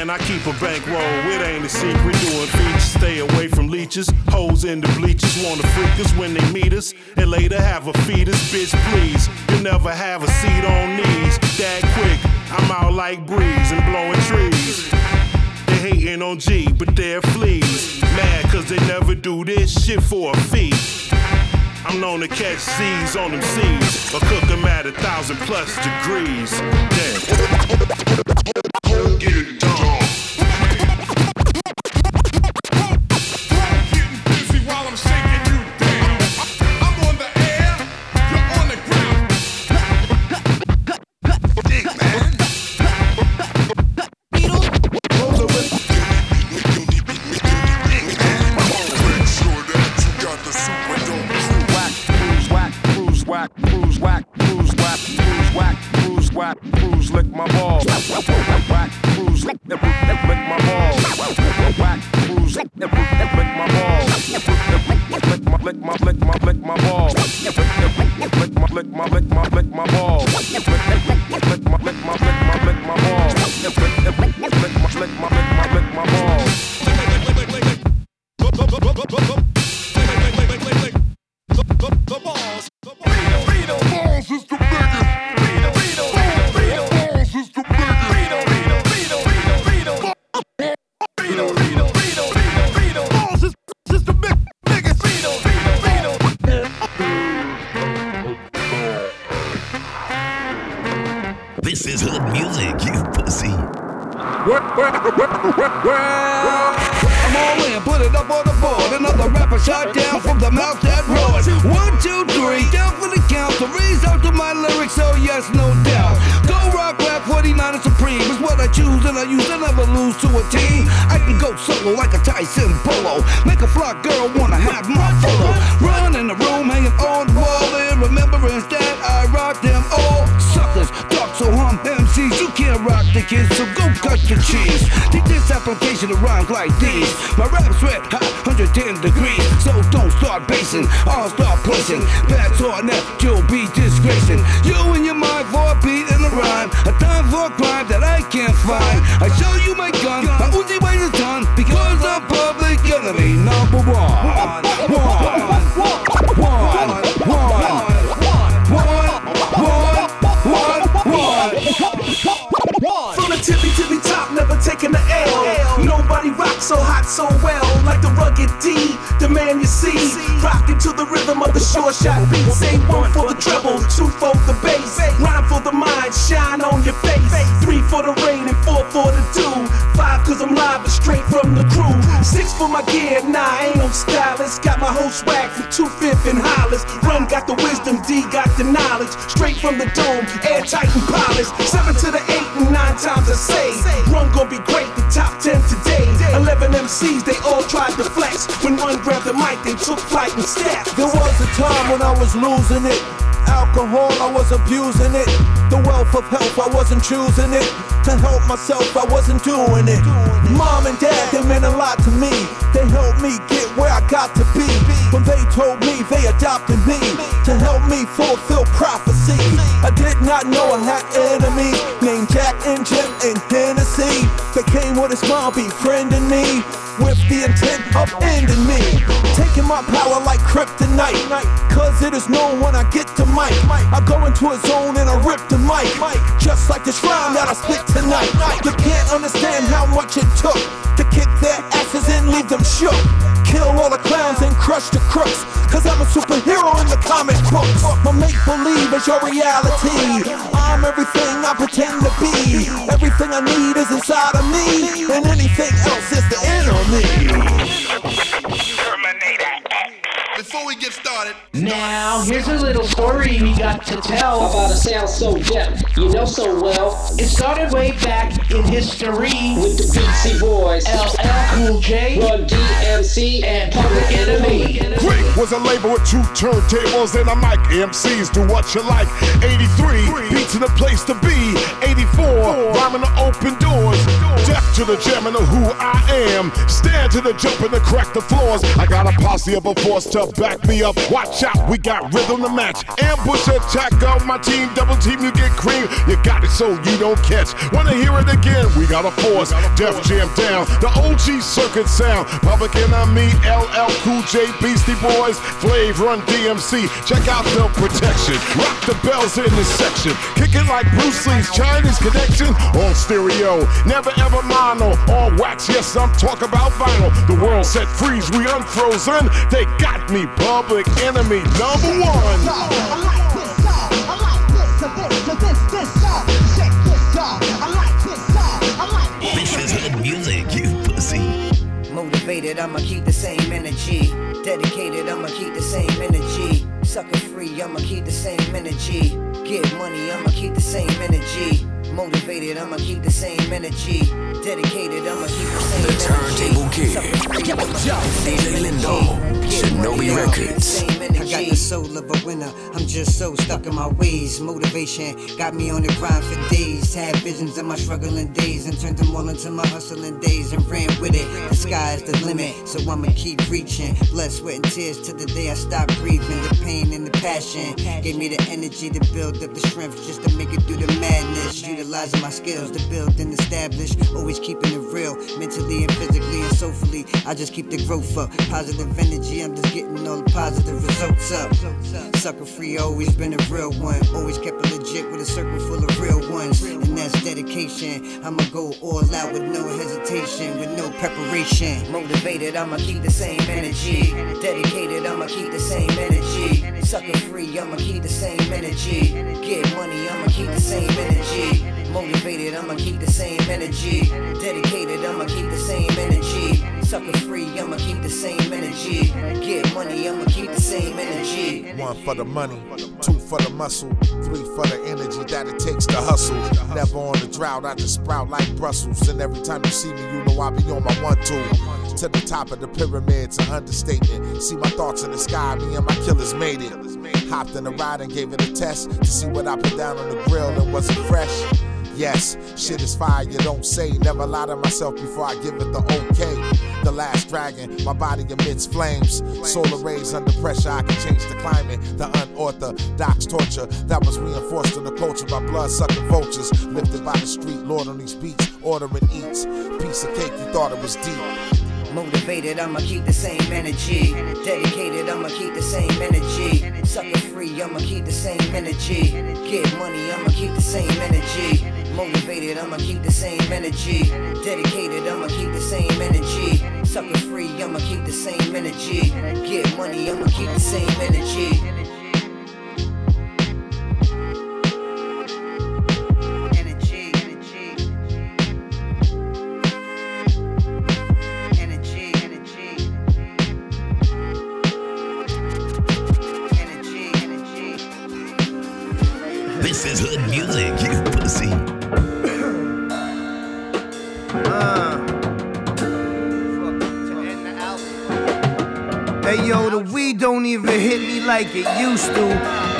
And I keep a bankroll, it ain't a secret. Doing features, stay away from leeches. Hoes in the bleachers wanna freak us when they meet us. And later have a fetus, bitch, please. You'll never have a seat on knees. That quick, I'm out like breeze and blowing trees. They hating on G, but they're fleas. Mad cause they never do this shit for a fee. I'm known to catch Z's on them seeds or cook them at a thousand plus degrees. Damn. Tyson Polo. Make a fly girl wanna have my photo. Run in the room, hanging on the wall. In remembrance that I rock them all. Suckers, talk so hum MCs. You can't rock the kids, so go cut the cheese. Take this application to rhymes like these. My rap's red hot, 110 degrees. So don't start basing, I'll start placing. Bats on that, you'll be disgracing. You and your mind for a beat and a rhyme. A time for a crime that I can't find. I show you so well like the rugged D, the man you see. Rocking to the rhythm of the short shot beat. Say one for the treble, two for the bass. Rhyme for the mind, shine on your face. Three for the rain and four for the dew. Five cause I'm live and straight from the crew. Six for my gear, nah, I ain't no stylist. Got my whole swag from two fifth and Hollis. Run got the wisdom, D got the knowledge. Straight from the dome, airtight and polished. Seven to the eight and nine times I say. Run gon' be great, the top ten today. Eleven MCs, they all tried to flex. When one grabbed the mic, they took flight and stepped. There was a time when I was losing it. Alcohol, I was abusing it. The wealth of health, I wasn't choosing it. To help myself, I wasn't doing it. Mom and dad, they meant a lot to me. They helped me get where I got to be. When they told me they adopted me to help me fulfill prophecy. I did not know I had enemies named Jack and Jim and Hennessy. They came with a smile, befriending me with the intent of ending me. Taking my power like kryptonite. Cause it is known when I get to mic. I go into a zone and I rip the mic. Just like this rhyme that I spit tonight. You can't understand how much it took to kick their asses and leave them shook. Kill all the clowns and crush the crooks. Cause I'm a superhero in the comic books. My make believe is your reality. I'm everything I pretend to be. Everything I need is inside of me. And anything else is the enemy. This before we get started. Now, here's a little story we got to tell about a sound so deaf, you know so well. It started way back in history with the Beastie Boys, LL Cool J, Run DMC, and Public Enemy. Quick was a label with two turntables and a mic. MCs do what you like. 83 beats in the place to be. 84 rhyming to open doors. Deaf to the jamming of who I am. Stand to the jump and to crack the floors. I got a posse of a force to back me up. Watch out, we got rhythm to match. Ambush attack on my team, double team, you get cream. You got it so you don't catch. Wanna hear it again? We got a force. Def Jam down. The OG circuit sound. Public Enemy, LL Cool J, Beastie Boys, Flav Run DMC. Check out the protection. Rock the bells in this section. Kick it like Bruce Lee's Chinese connection on stereo. Never ever mono. All wax, yes, I'm talking about vinyl. The world set freeze, we unfrozen. They got me, public enemy number one. This is hood music, you pussy. Motivated, I'ma keep the same energy. Dedicated, I'ma keep the same energy. Sucker free, I'ma keep the same energy. Get money, I'ma keep the same energy. Motivated, I'ma keep the same energy. Dedicated, I'ma keep the same The Turntable Kid. DJ Lindo. Shinobi Recordz. Got of a winner. I'm just so stuck in my ways. Motivation got me on the grind for days. Had visions of my struggling days and turned them all into my hustling days and ran with it. The sky's the limit, so I'ma keep reaching. Blood, sweat, and tears till the day I stop breathing. The pain and the passion gave me the energy to build up the strength just to make it through the madness. Utilizing my skills to build and establish. Always keeping it real, mentally and physically and soulfully. I just keep the growth up. Positive energy, I'm just getting all the positive results up. Sucker free, always been a real one. Always kept it legit with a circle full of real ones. And that's dedication. I'ma go all out with no hesitation, with no preparation. Motivated, I'ma keep the same energy. Dedicated, I'ma keep the same energy. Sucker free, I'ma keep the same energy. Get money, I'ma keep the same energy. Motivated, I'ma keep the same energy. Dedicated, I'ma keep the same energy. Sucker free, I'ma keep the same energy. Get money, I'ma keep the same energy. One for the money, two for the muscle, three for the energy that it takes to hustle. Never on the drought, I just sprout like Brussels. And every time you see me, you know I be on my one two. To the top of the pyramid's an understatement. See my thoughts in the sky, me and my killers made it. Hopped in the ride and gave it a test to see what I put down on the grill and was it fresh. Yes, shit is fire, you don't say. Never lie to myself before I give it the okay. The last dragon, my body emits flames. Solar rays under pressure, I can change the climate. The unorthodox torture that was reinforced in the culture by blood sucking vultures. Lifted by the street, Lord on these beats, ordering eats. Piece of cake, you thought it was deep. Motivated, I'ma keep the same energy. Dedicated, I'ma keep the same energy. Sucker free, I'ma keep the same energy. Get money, I'ma keep the same energy. Motivated, I'ma keep the same energy. Dedicated, I'ma keep the same energy. Sucker free, I'ma keep the same energy. Get money, I'ma keep the same energy. It used to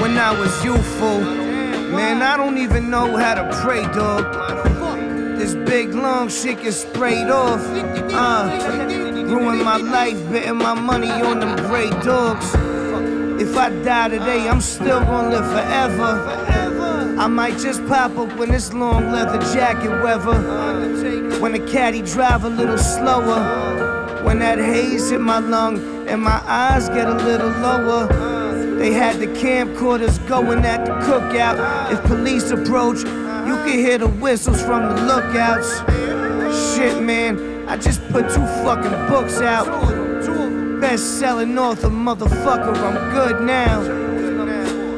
when I was youthful. Man, I don't even know how to pray, dog. This big long shit gets sprayed off. Uh, ruin my life, betting my money on them gray dogs. If I die today, I'm still gonna live forever. I might just pop up when this long leather jacket weather. When the caddy drive a little slower. When that haze hit my lung and my eyes get a little lower. They had the camcorders going at the cookout. If police approach, you can hear the whistles from the lookouts. Shit, man, I just put two fucking books out. Best selling author, motherfucker, I'm good now.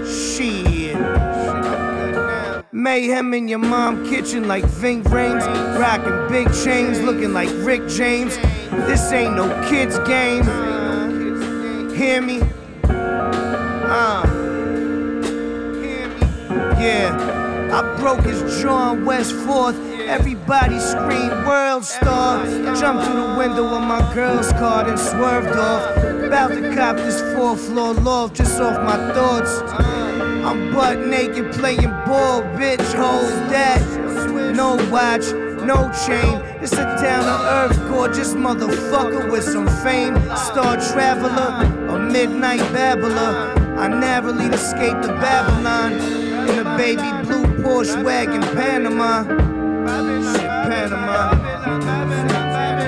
Shit. Mayhem in your mom kitchen like Ving Rhames. Rocking big chains, looking like Rick James. This ain't no kid's game. Hear me? Uh. Yeah, I broke his West 4th. Everybody screamed world star. Jumped through the window of my girl's car, and swerved off. About to cop this fourth floor loft just off my thoughts. I'm butt naked playing ball, bitch. Hold that. No watch, no chain. It's a down to earth, gorgeous motherfucker with some fame. Star traveler, a midnight babbler. I narrowly escaped the Babylon in a baby blue Porsche wagon, Panama. Shit, Panama.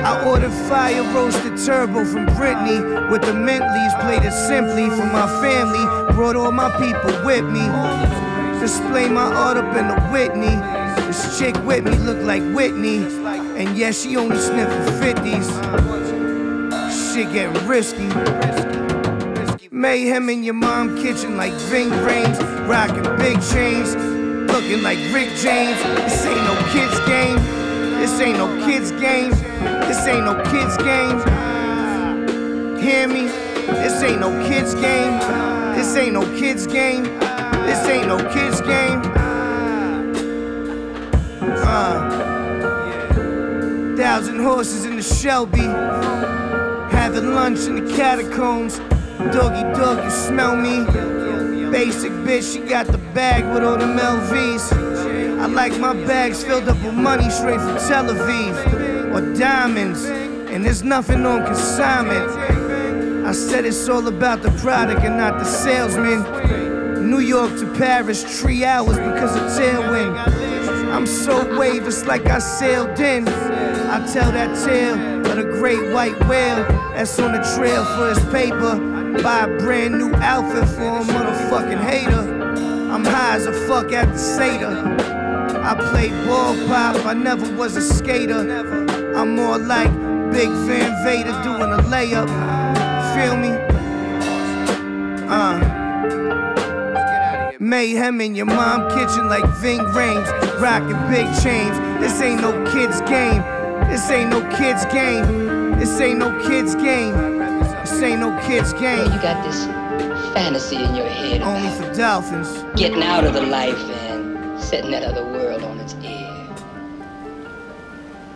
I ordered fire roasted turbo from Brittany with the mint leaves, played it simply for my family. Brought all my people with me. Display my art up in the Whitney. This chick with me look like Whitney. And yeah, she only sniffing 50s. Shit getting risky. Mayhem in your mom kitchen like Ving Rhames. Rocking big chains. Looking like Rick James. This ain't no kids game. This ain't no kids game. This ain't no kids game. Hear me? This ain't no kids game. This ain't no kids game. This ain't no kids game. Uh, thousand horses in the Shelby. Having lunch in the catacombs. Doggy dog, you smell me? Basic bitch, she got the bag with all them LVs. I like my bags filled up with money straight from Tel Aviv or diamonds, and there's nothing on consignment. I said it's all about the product and not the salesman. New York to Paris, three hours because of tailwind. I'm so wave, it's like I sailed in. I tell that tale of the great white whale that's on the trail for his paper. Buy a brand new outfit for a motherfucking hater. I'm high as a fuck at the Seder. I played ball pop, I never was a skater. I'm more like Big Van Vader doing a layup. Feel me? Uh. Mayhem in your mom kitchen like Ving Rhames, rocking big chains. This ain't no kids game. This ain't no kids game. This ain't no kids game. This ain't no kids game. You got this fantasy in your head. Only for dolphins. Getting out of the life and setting that other world on its ear.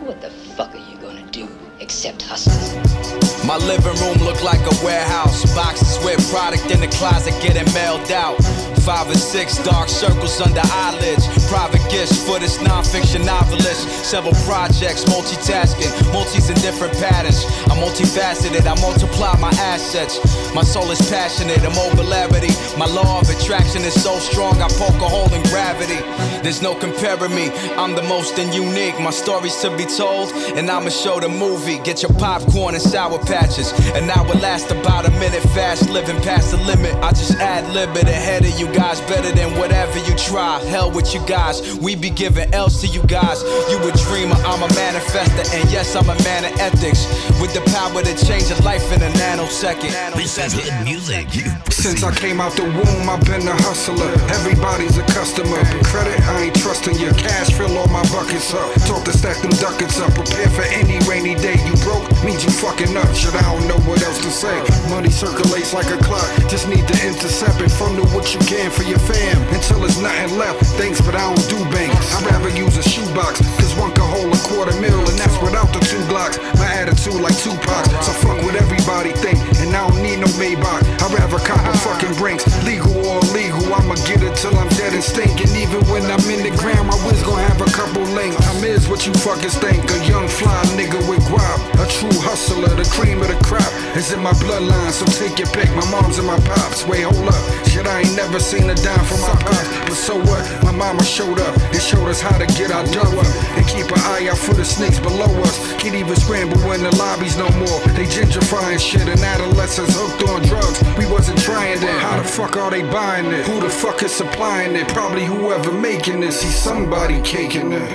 What the fuck are you gonna do except hustle? My living room look like a warehouse. Boxes with product in the closet getting mailed out. Five or six dark circles under eyelids. Private gifts for this non-fiction novelist. Several projects, multitasking, multis in different patterns. I'm multifaceted, I multiply my assets. My soul is passionate, immobility. My law of attraction is so strong, I poke a hole in gravity. There's no comparing me, I'm the most and unique. My story's to be told, and I'ma show the movie. Get your popcorn and sour patches. And I will last about a minute, fast living past the limit. I just add lib it ahead of you guys, better than whatever you try. Hell with you guys, we be giving L's to you guys. You a dreamer, I'm a manifester, and yes, I'm a man of ethics. With the power to change a life in a nanosecond. This is hood music. Since I came out the womb, I've been a hustler. Everybody's a customer. But credit, I ain't trusting your Cash fill all my buckets up. Talk to stack them ducats up. Prepare for any rainy day. You broke, means you fucking up. I don't know what else to say. Money circulates like a clock. Just need to intercept it. Funnel what you can for your fam. Until there's nothing left. Thanks, but I don't do banks. I'd rather use a shoebox. Cause one can hold a quarter mil. And that's without the two blocks. My attitude like Tupac. So fuck what everybody think. And I don't need no Maybach. I'd rather cop a fucking brinks. Legal or illegal. I'ma get it till I'm dead and stinking. Even when I'm in the ground, my whiz gon' have a couple links. I'm is what you fuckers think. A young fly nigga with guap. A true hustler, the cream of the crop. Is in my bloodline, so take your pick. My mom's and my pops. Wait, hold up. Shit, I ain't never seen a dime from my pops. But so what? My mama showed up and showed us how to get our dough up. And keep an eye out for the snakes below us. Can't even scramble when the lobbies no more. They gentrifying shit and adolescents hooked on drugs. We wasn't trying that. How the fuck are they buying it? Who the fuck is supplying it? Probably whoever making this. See somebody caking it.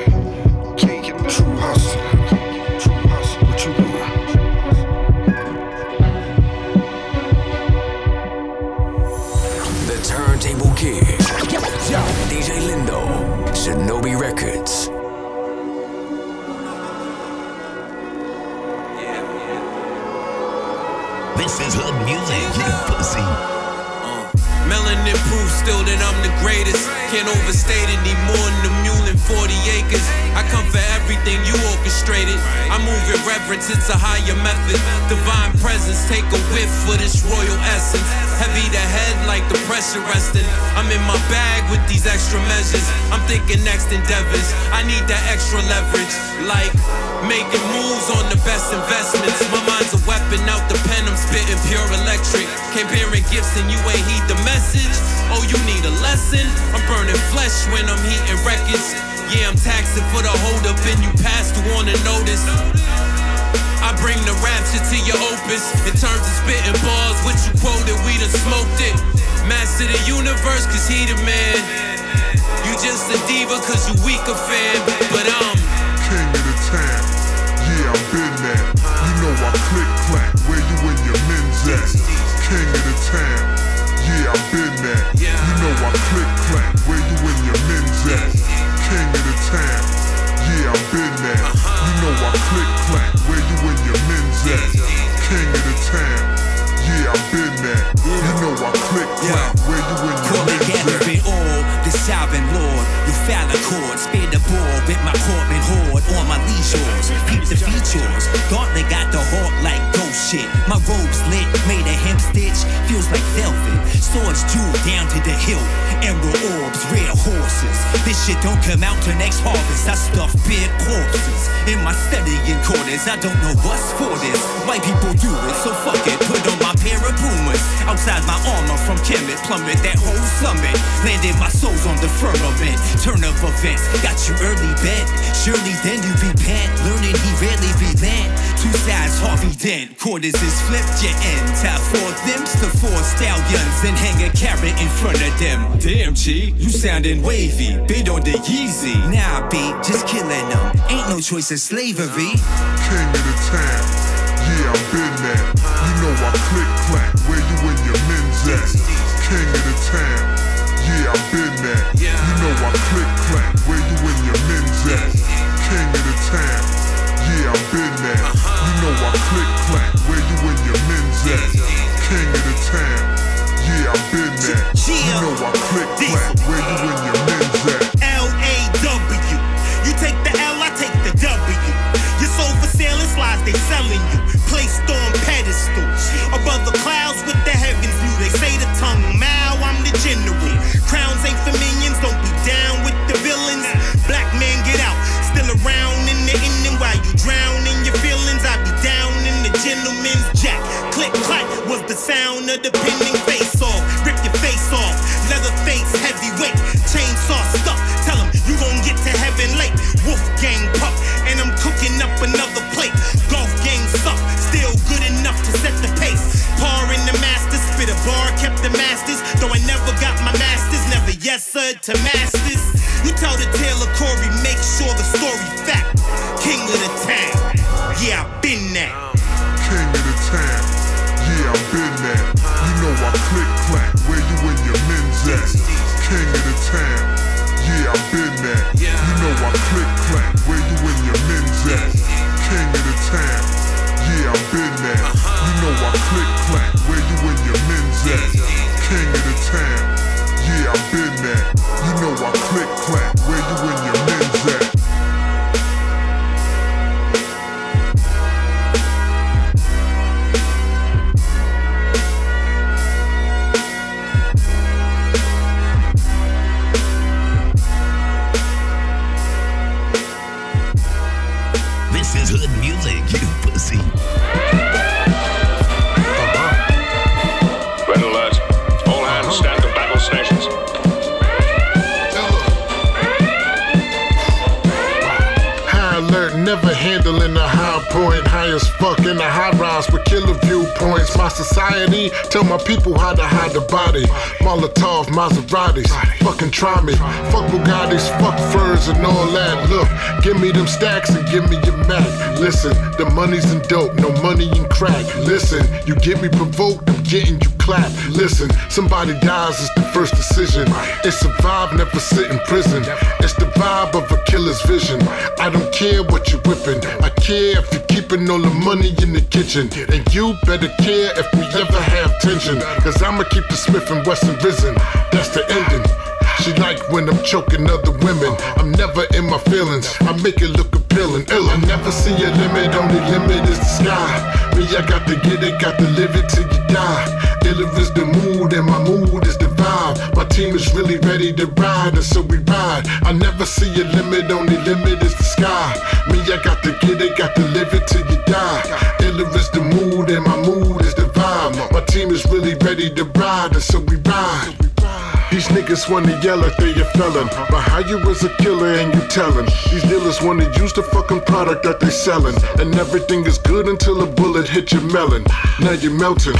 Caking it. True hustle. Kid. DJ Lindo. Shinobi Recordz. This is hood music. You pussy. Abundant proof still that I'm the greatest. Can't overstate need more than a mule and 40 acres. I come for everything you orchestrated. I move in reverence, it's a higher method. Divine presence, take a whiff for this royal essence. Heavy the head like the pressure resting. I'm in my bag with these extra measures. I'm thinking next endeavors. I need that extra leverage, like making moves on the best investments. My mind's a weapon out the pen, I'm spitting pure electric. Can't Comparing gifts and you ain't heed the message. Oh, you need a lesson? I'm burning flesh when I'm heating records. Yeah, I'm taxing for the hold up and you pass to wanna notice. I bring the rapture to your opus. In terms of spitting bars, what you quoted, we done smoked it. Master the universe, cause he the man. You just a diva, cause you weaker fan. But I'm king of the town. Yeah, I've been there. You know I click clack. Where you and your men's at? King of the town. Yeah, I've been there. You know I I don't know what's for this. White people do it, so fuck it. Put on my pair of boomers. Outside my armor from Kemet, plummet that whole summit. Landed my soul's on the firmament. Turn of events, got you early bent. Surely then you be repent. Learning he rarely relent. Two sides, Harvey Dent. Quarters is flipped, your end. Tie four them's to four stallions and hang a carrot in front of them. Damn, G, you sounding wavy. Bid on the Yeezy. Nah, B, just killing them. Ain't no choice of slavery. King of the town. Yeah, I've been there. You know I click clack. Where you and your men's at? King of the town. Yeah, I've been there. You know I click clack. Where you and your men's at? King of the town. Yeah, I've been there. You know I click clack. Where you and your men's at? King of the town. Yeah, I've been there. You know I click clack. Where you and your men's at? L-A-W. You take the L, I take the W. Your soul for sale is lies, they selling you. Placed on pedestals. Above the clouds with the heavens view. They say the tongue Mao, I'm the general. Crowns ain't for minions, don't be down with the villains. Black man, get out. Still around in the ending while you drown in your feelings. I be down in the gentleman's jack. Click clack was the sound of the pending face off. Rip your face off. Leather yes to masters. You tell the tale of Corey, make sure the story fact. King of the town. Yeah, I've been there. Try me. Fuck Bugattis, fuck furs and all that. Look, give me them stacks and give me your Mac. Listen, the money's in dope, no money in crack. Listen, you get me provoked, I'm getting you clap. Listen, somebody dies is the first decision. It's survive, never sit in prison. It's the vibe of a killer's vision. I don't care what you're whipping. I care if you're keeping all the money in the kitchen. And you better care if we ever have tension. Cause I'ma keep the Smith and Wesson risen. That's the ending. She like when I'm choking other women. I'm never in my feelings. I make it look appealing. Ill. I never see a limit. Only limit is the sky. Me, I got to get it, got to live it till you die. Iller is the mood, and my mood is the vibe. My team is really ready to ride, and so we ride. I never see a limit. Only limit is the sky. Me, I got to get it, got to live it till you die. Iller is the mood, and my mood is the vibe. My team is really ready to ride, and so we ride. These niggas wanna yell at they a felon. But how you was a killer and you tellin'? These dealers wanna use the fucking product that they sellin'. And everything is good until a bullet hit your melon. Now you're melting.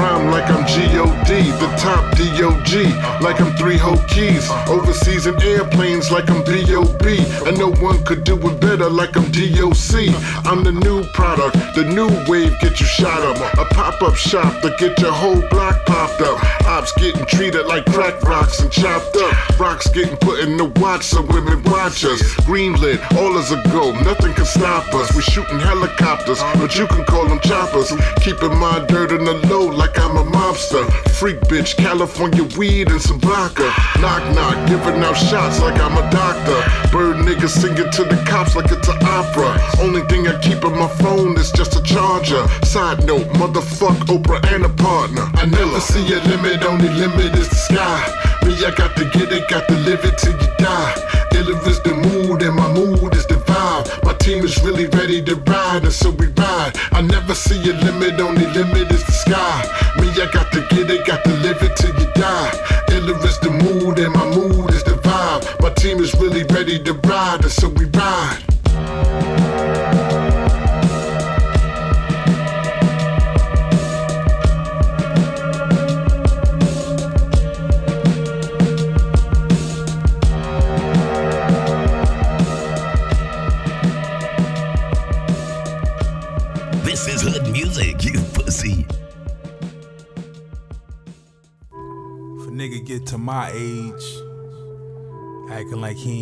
Rhyme like I'm G.O.D. The top D.O.G. Like I'm three whole keys. Overseas in airplanes like I'm B.O.B. And no one could do it better like I'm D.O.C. I'm the new product. The new wave get you shot up. A pop-up shop to get your whole block popped up. Ops getting treated like crack rocks and chopped up. Rocks getting put in the watch so women watch us. green Greenlit, all is a go, nothing can stop us. We shooting helicopters, but you can call them choppers. Keeping my dirt in the low like I'm a mobster. Freak bitch, California weed and some vodka. Knock knock, giving out shots like I'm a doctor. Bird niggas singing to the cops like it's an opera. Only thing I keep in my phone is just a charger. Side note, motherfuck Oprah and a partner. I never see a limit, only limit is the sky. Me, I got to get it, got to live it till you die. Iller is the mood, and my mood is the vibe. My team is really ready to ride, and so we ride. I never see a limit, only limit is the sky. Me, I got to get it, got to live it till you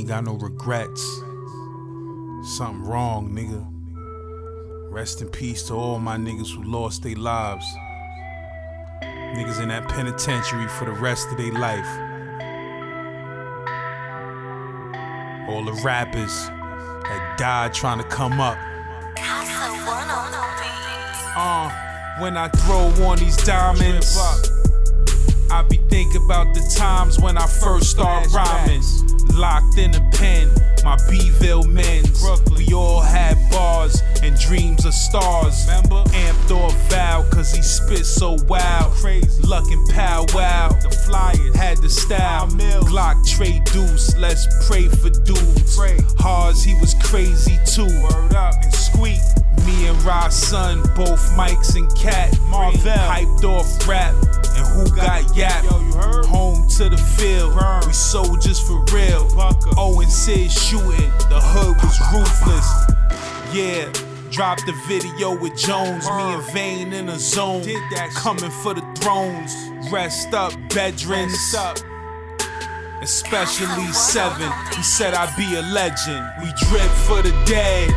ain't got no regrets, something wrong, nigga. Rest in peace to all my niggas who lost their lives. Niggas in that penitentiary for the rest of their life. All the rappers that died trying to come up. Uh, when I throw on these diamonds, I be thinking about the times when I first start rhyming. Locked in a pen, my Bville men's. We all had bars and dreams of stars. Amped off Val, cause he spit so wild. Luck and pow wow. The flyers had the style. Glock Trey Deuce, let's pray for dudes. Hars, he was crazy too. Word up and squeak. Me and Ross son, both Mikes and Cat. Marvel hyped off rap. And who got yap? Home to the field. We soldiers for real. Owen oh, Sid shooting. The hood was ruthless. Yeah. Dropped the video with Jones, me and Vane in a zone. Coming for the thrones. Rest up, veterans. Especially seven. He said I'd be a legend. We drip for the dead.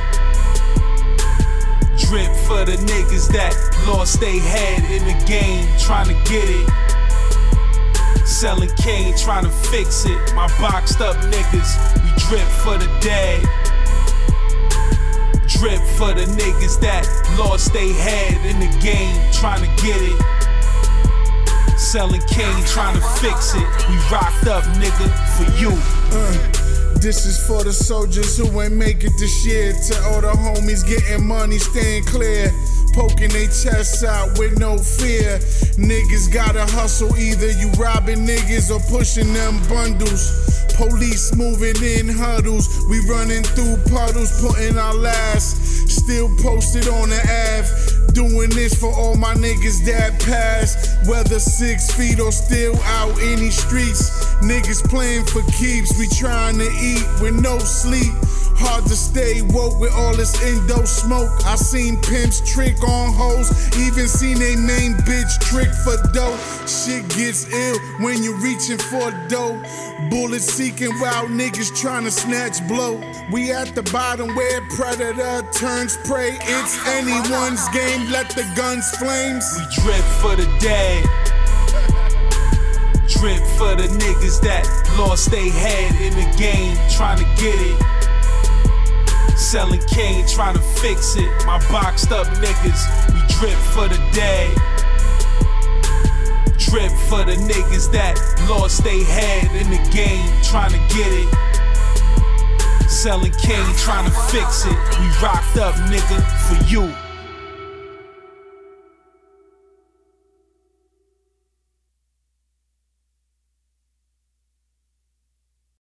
Drip for the niggas that lost they head in the game, trying to get it. Selling cane, trying to fix it. My boxed up niggas, we drip for the dead. Drip for the niggas that lost they head in the game, trying to get it. Selling cane, trying to fix it. We rocked up, nigga, for you. Uh, this is for the soldiers who ain't make it this year. To all the homies getting money, staying clear. Poking their chests out with no fear. Niggas gotta hustle, either you robbing niggas or pushing them bundles. Police moving in huddles, we running through puddles, putting our last. Still posted on the Ave. Doing this for all my niggas that passed. Whether six feet or still out in these streets. Niggas playing for keeps, we trying to eat with no sleep. Hard to stay woke with all this indo smoke. I seen pimps trick on hoes, even seen a main bitch trick for dough. Shit gets ill when you're reaching for dough. Bullets seeking wild niggas trying to snatch blow. We at the bottom where predator turns prey. It's anyone's game, let the guns flames. We drip for the day. Drip for the niggas that lost they head in the game, trying to get it. Selling cane, trying to fix it. My boxed up niggas, we drip for the day. Drip for the niggas that lost they head in the game, trying to get it. Selling cane, trying to fix it. We rocked up, nigga, for you.